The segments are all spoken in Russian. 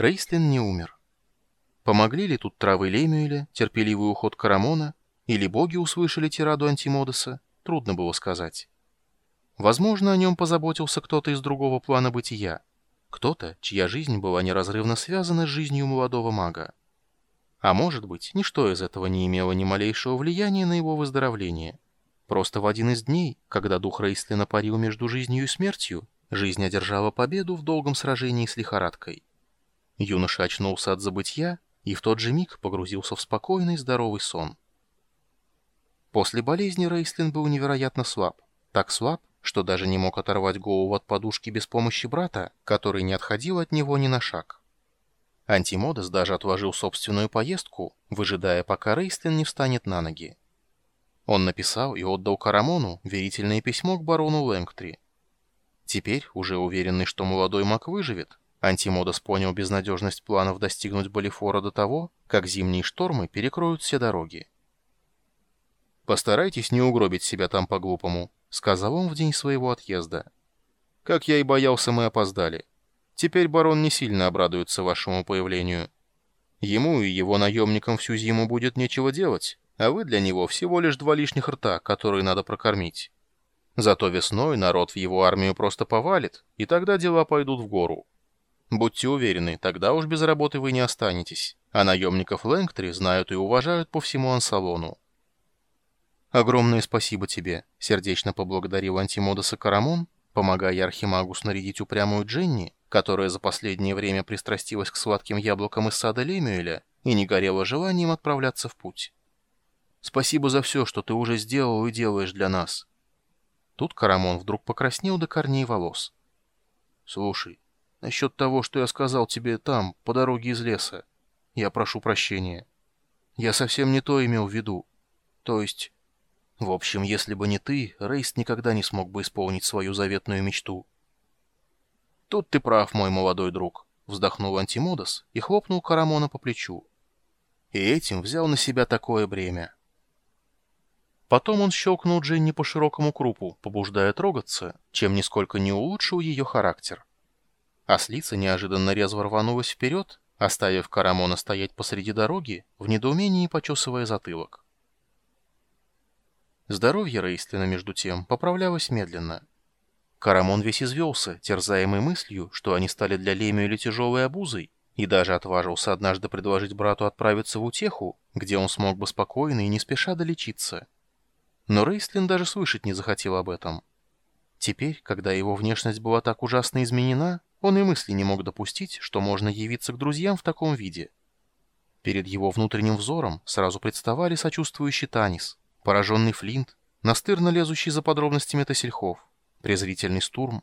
Рейстлин не умер. Помогли ли тут травы Лемюэля, терпеливый уход Карамона, или боги услышали тираду Антимодеса, трудно было сказать. Возможно, о нем позаботился кто-то из другого плана бытия, кто-то, чья жизнь была неразрывно связана с жизнью молодого мага. А может быть, ничто из этого не имело ни малейшего влияния на его выздоровление. Просто в один из дней, когда дух Рейслина парил между жизнью и смертью, жизнь одержала победу в долгом сражении с лихорадкой. Юноша очнулся от забытья и в тот же миг погрузился в спокойный здоровый сон. После болезни Рейслин был невероятно слаб. Так слаб, что даже не мог оторвать голову от подушки без помощи брата, который не отходил от него ни на шаг. Антимодес даже отложил собственную поездку, выжидая, пока Рейстлин не встанет на ноги. Он написал и отдал Карамону верительное письмо к барону Лэнгтри. Теперь, уже уверенный, что молодой маг выживет, Антимодес понял безнадежность планов достигнуть Болифора до того, как зимние штормы перекроют все дороги. «Постарайтесь не угробить себя там по-глупому», — сказал он в день своего отъезда. «Как я и боялся, мы опоздали. Теперь барон не сильно обрадуется вашему появлению. Ему и его наемникам всю зиму будет нечего делать, а вы для него всего лишь два лишних рта, которые надо прокормить. Зато весной народ в его армию просто повалит, и тогда дела пойдут в гору. Будьте уверены, тогда уж без работы вы не останетесь, а наемников Лэнгтри знают и уважают по всему Ансалону. «Огромное спасибо тебе», — сердечно поблагодарил Антимодоса Карамон, помогая Архимагу снарядить упрямую Дженни, которая за последнее время пристрастилась к сладким яблокам из сада Лемюэля и не горела желанием отправляться в путь. «Спасибо за все, что ты уже сделал и делаешь для нас». Тут Карамон вдруг покраснел до корней волос. «Слушай, насчет того, что я сказал тебе там, по дороге из леса, я прошу прощения. Я совсем не то имел в виду. То есть...» В общем, если бы не ты, Рейст никогда не смог бы исполнить свою заветную мечту. Тут ты прав, мой молодой друг, вздохнул Антимодос и хлопнул Карамона по плечу. И этим взял на себя такое бремя. Потом он щелкнул Дженни по широкому крупу, побуждая трогаться, чем нисколько не улучшил ее характер. Ослица неожиданно резво рванулась вперед, оставив Карамона стоять посреди дороги, в недоумении почесывая затылок. Здоровье Рейстлина, между тем, поправлялось медленно. Карамон весь извелся, терзаемый мыслью, что они стали для Лемиэля тяжелой обузой, и даже отважился однажды предложить брату отправиться в утеху, где он смог бы спокойно и не спеша долечиться. Но Рейстлин даже слышать не захотел об этом. Теперь, когда его внешность была так ужасно изменена, он и мысли не мог допустить, что можно явиться к друзьям в таком виде. Перед его внутренним взором сразу представали сочувствующий Танис, Пораженный Флинт, настырно лезущий за подробностями Тесельхов, презрительный Стурм.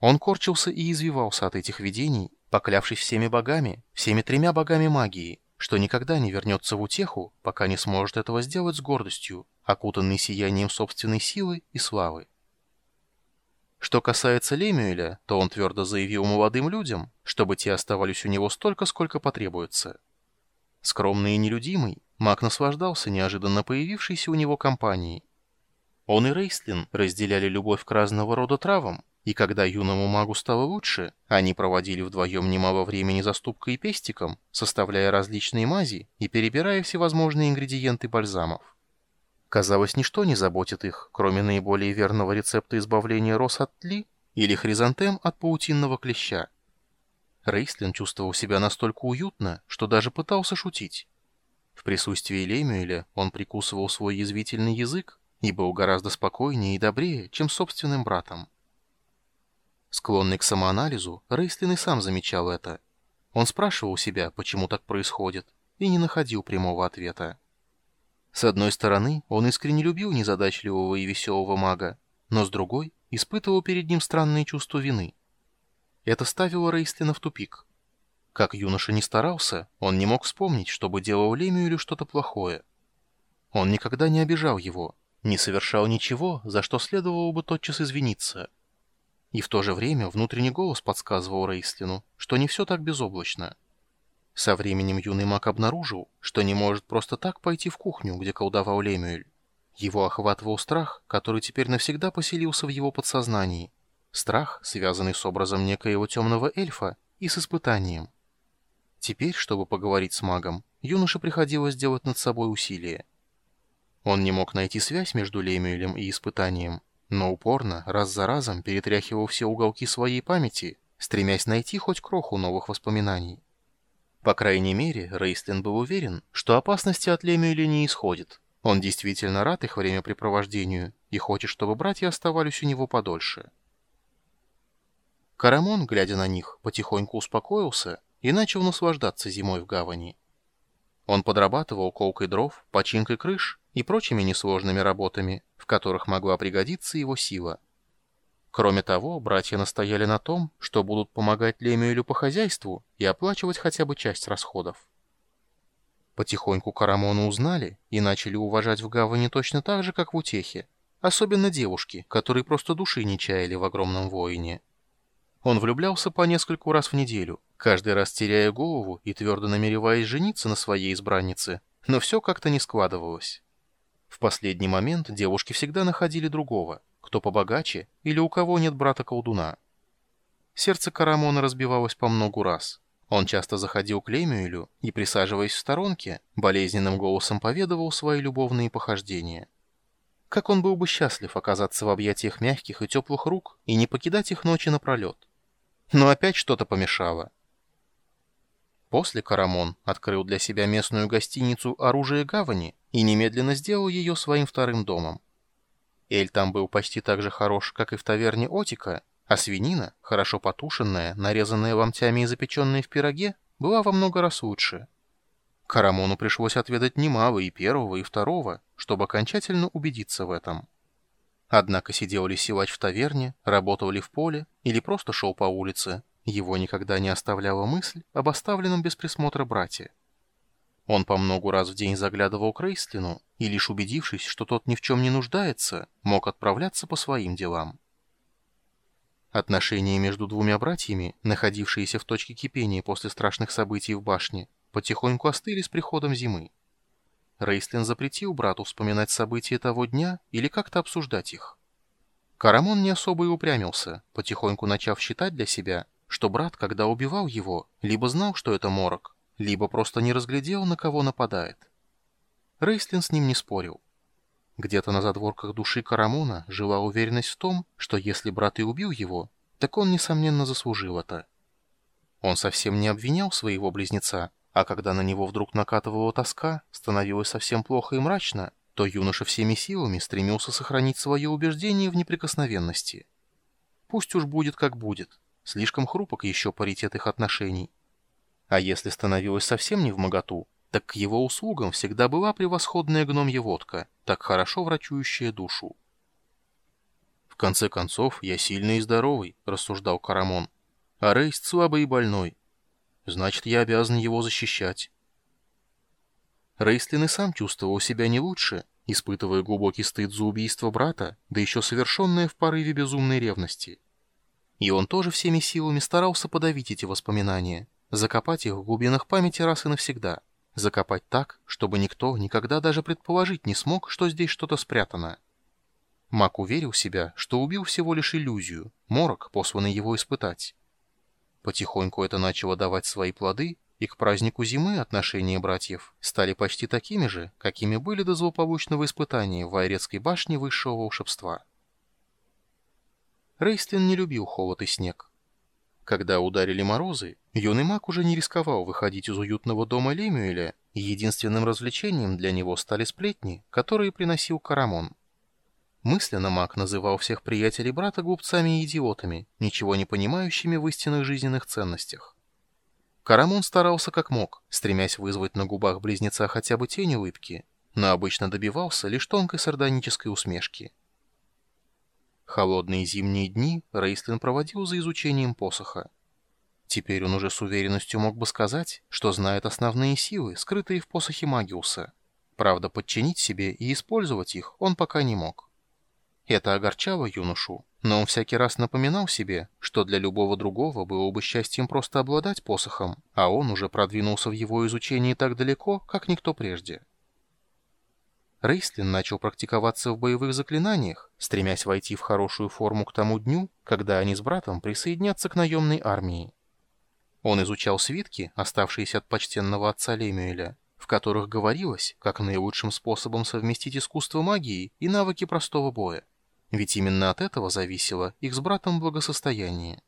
Он корчился и извивался от этих видений, поклявшись всеми богами, всеми тремя богами магии, что никогда не вернется в утеху, пока не сможет этого сделать с гордостью, окутанный сиянием собственной силы и славы. Что касается Лемюэля, то он твердо заявил молодым людям, чтобы те оставались у него столько, сколько потребуется. Скромный и нелюдимый, Маг наслаждался неожиданно появившейся у него компанией. Он и Рейстлин разделяли любовь к разного рода травам, и когда юному магу стало лучше, они проводили вдвоем немало времени за ступкой и пестиком, составляя различные мази и перебирая всевозможные ингредиенты бальзамов. Казалось, ничто не заботит их, кроме наиболее верного рецепта избавления роз от тли или хризантем от паутинного клеща. Рейстлин чувствовал себя настолько уютно, что даже пытался шутить. В присутствии Лемюэля он прикусывал свой язвительный язык и был гораздо спокойнее и добрее, чем собственным братом. Склонный к самоанализу, Рейстлин и сам замечал это. Он спрашивал себя, почему так происходит, и не находил прямого ответа. С одной стороны, он искренне любил незадачливого и веселого мага, но с другой испытывал перед ним странные чувства вины. Это ставило Рейстлина в тупик. Как юноша не старался, он не мог вспомнить, чтобы делал Лемию что-то плохое. Он никогда не обижал его, не совершал ничего, за что следовало бы тотчас извиниться. И в то же время внутренний голос подсказывал Рейслину, что не все так безоблачно. Со временем юный маг обнаружил, что не может просто так пойти в кухню, где колдовал Лемюэль. Его охватывал страх, который теперь навсегда поселился в его подсознании. Страх, связанный с образом некоего темного эльфа и с испытанием. Теперь, чтобы поговорить с магом, юноше приходилось делать над собой усилие. Он не мог найти связь между Лемюэлем и испытанием, но упорно, раз за разом, перетряхивал все уголки своей памяти, стремясь найти хоть кроху новых воспоминаний. По крайней мере, Рейстлин был уверен, что опасности от Лемюэля не исходит. Он действительно рад их времяпрепровождению и хочет, чтобы братья оставались у него подольше. Карамон, глядя на них, потихоньку успокоился и начал наслаждаться зимой в гавани. Он подрабатывал колкой дров, починкой крыш и прочими несложными работами, в которых могла пригодиться его сила. Кроме того, братья настояли на том, что будут помогать Лемюэлю по хозяйству и оплачивать хотя бы часть расходов. Потихоньку Карамону узнали и начали уважать в гавани точно так же, как в Утехе, особенно девушки, которые просто души не чаяли в огромном воине. Он влюблялся по нескольку раз в неделю, каждый раз теряя голову и твердо намереваясь жениться на своей избраннице, но все как-то не складывалось. В последний момент девушки всегда находили другого, кто побогаче или у кого нет брата-колдуна. Сердце Карамона разбивалось по многу раз. Он часто заходил к Лемюэлю и, присаживаясь в сторонке, болезненным голосом поведывал свои любовные похождения. Как он был бы счастлив оказаться в объятиях мягких и теплых рук и не покидать их ночи напролет. Но опять что-то помешало. После Карамон открыл для себя местную гостиницу «Оружие гавани» и немедленно сделал ее своим вторым домом. Эль там был почти так же хорош, как и в таверне Отика, а свинина, хорошо потушенная, нарезанная ломтями и запеченная в пироге, была во много раз лучше. Карамону пришлось отведать немало и первого, и второго, чтобы окончательно убедиться в этом. Однако сидел ли силач в таверне, работал ли в поле или просто шел по улице, его никогда не оставляла мысль об оставленном без присмотра брате. Он по многу раз в день заглядывал к Рейслину и, лишь убедившись, что тот ни в чем не нуждается, мог отправляться по своим делам. Отношения между двумя братьями, находившиеся в точке кипения после страшных событий в башне, потихоньку остыли с приходом зимы. Рейслин запретил брату вспоминать события того дня или как-то обсуждать их. Карамон не особо и упрямился, потихоньку начав считать для себя, что брат, когда убивал его, либо знал, что это морок, либо просто не разглядел, на кого нападает. Рейслин с ним не спорил. Где-то на задворках души Карамона жила уверенность в том, что если брат и убил его, так он, несомненно, заслужил это. Он совсем не обвинял своего близнеца, а когда на него вдруг накатывала тоска, становилось совсем плохо и мрачно, то юноша всеми силами стремился сохранить свое убеждение в неприкосновенности. Пусть уж будет как будет, Слишком хрупок еще паритет их отношений. А если становилось совсем не в моготу, так к его услугам всегда была превосходная гномья водка, так хорошо врачующая душу. «В конце концов, я сильный и здоровый», — рассуждал Карамон. «А Рейст слабый и больной. Значит, я обязан его защищать». Рейстлин и сам чувствовал себя не лучше, испытывая глубокий стыд за убийство брата, да еще совершенное в порыве безумной ревности. И он тоже всеми силами старался подавить эти воспоминания, закопать их в глубинах памяти раз и навсегда, закопать так, чтобы никто никогда даже предположить не смог, что здесь что-то спрятано. Мак уверил себя, что убил всего лишь иллюзию, морок, посланный его испытать. Потихоньку это начало давать свои плоды, и к празднику зимы отношения братьев стали почти такими же, какими были до злополучного испытания в Айрецкой башне высшего волшебства. Рейстлин не любил холод и снег. Когда ударили морозы, юный маг уже не рисковал выходить из уютного дома Лемюэля, и единственным развлечением для него стали сплетни, которые приносил Карамон. Мысленно маг называл всех приятелей брата глупцами и идиотами, ничего не понимающими в истинных жизненных ценностях. Карамон старался как мог, стремясь вызвать на губах близнеца хотя бы тень улыбки, но обычно добивался лишь тонкой сардонической усмешки. Холодные зимние дни Рейстлин проводил за изучением посоха. Теперь он уже с уверенностью мог бы сказать, что знает основные силы, скрытые в посохе Магиуса. Правда, подчинить себе и использовать их он пока не мог. Это огорчало юношу, но он всякий раз напоминал себе, что для любого другого было бы счастьем просто обладать посохом, а он уже продвинулся в его изучении так далеко, как никто прежде. Рейстлин начал практиковаться в боевых заклинаниях, стремясь войти в хорошую форму к тому дню, когда они с братом присоединятся к наемной армии. Он изучал свитки, оставшиеся от почтенного отца Лемюэля, в которых говорилось, как наилучшим способом совместить искусство магии и навыки простого боя. Ведь именно от этого зависело их с братом благосостояние.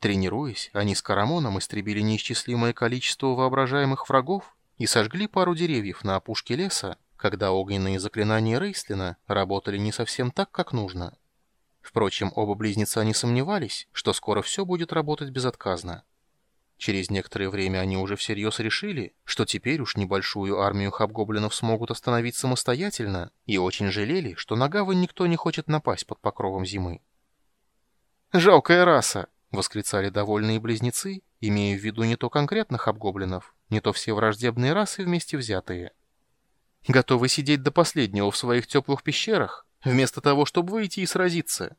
Тренируясь, они с Карамоном истребили неисчислимое количество воображаемых врагов и сожгли пару деревьев на опушке леса, когда огненные заклинания Рейслина работали не совсем так, как нужно. Впрочем, оба близнеца не сомневались, что скоро все будет работать безотказно. Через некоторое время они уже всерьез решили, что теперь уж небольшую армию хабгоблинов смогут остановить самостоятельно, и очень жалели, что на гавань никто не хочет напасть под покровом зимы. «Жалкая раса!» — восклицали довольные близнецы, имея в виду не то конкретно хабгоблинов, не то все враждебные расы вместе взятые. Готовы сидеть до последнего в своих теплых пещерах, вместо того, чтобы выйти и сразиться.